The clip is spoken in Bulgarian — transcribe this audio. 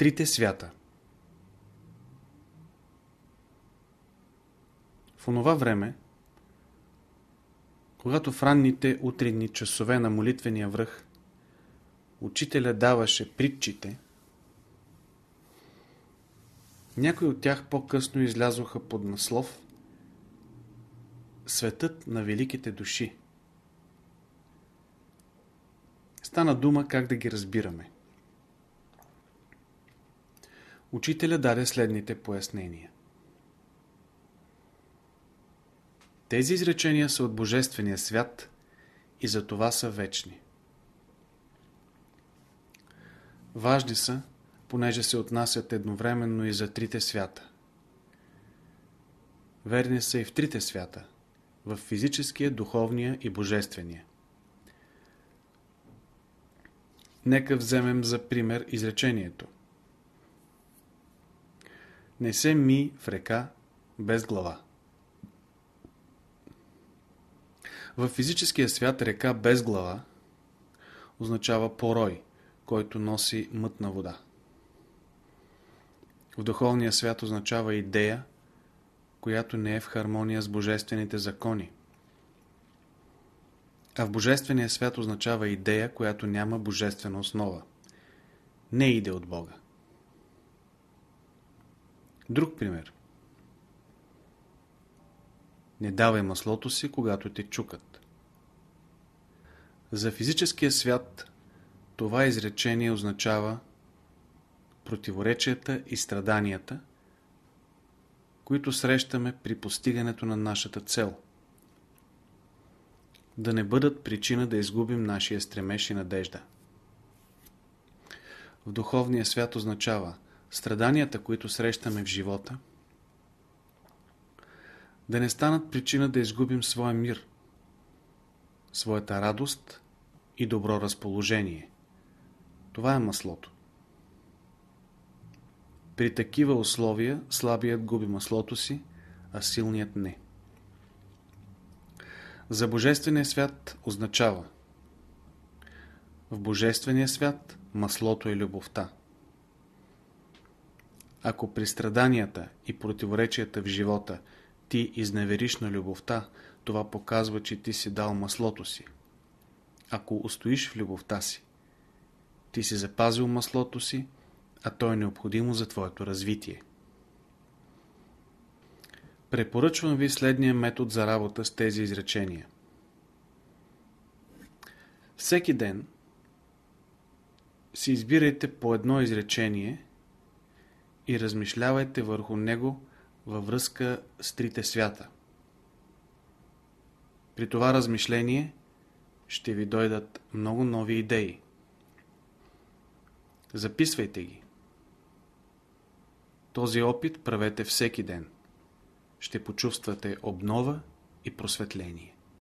Трите свята В онова време, когато в ранните утринни часове на молитвения връх учителя даваше притчите, някои от тях по-късно излязоха под наслов Светът на великите души. Стана дума как да ги разбираме. Учителя даде следните пояснения. Тези изречения са от Божествения свят и за това са вечни. Важни са, понеже се отнасят едновременно и за трите свята. Верни са и в трите свята, в физическия, духовния и божествения. Нека вземем за пример изречението. Не се ми в река без глава. В физическия свят река без глава означава порой, който носи мътна вода. В духовния свят означава идея, която не е в хармония с божествените закони. А в божествения свят означава идея, която няма божествена основа. Не иде от Бога. Друг пример. Не давай маслото си, когато те чукат. За физическия свят това изречение означава противоречията и страданията, които срещаме при постигането на нашата цел. Да не бъдат причина да изгубим нашия стремеж и надежда. В духовния свят означава страданията, които срещаме в живота, да не станат причина да изгубим своя мир, своята радост и добро разположение. Това е маслото. При такива условия слабият губи маслото си, а силният не. За Божествения свят означава В Божествения свят маслото е любовта. Ако при страданията и противоречията в живота ти изневериш на любовта, това показва, че ти си дал маслото си. Ако устоиш в любовта си, ти си запазил маслото си, а то е необходимо за твоето развитие. Препоръчвам ви следния метод за работа с тези изречения. Всеки ден си избирайте по едно изречение и размишлявайте върху него във връзка с трите свята. При това размишление ще ви дойдат много нови идеи. Записвайте ги. Този опит правете всеки ден. Ще почувствате обнова и просветление.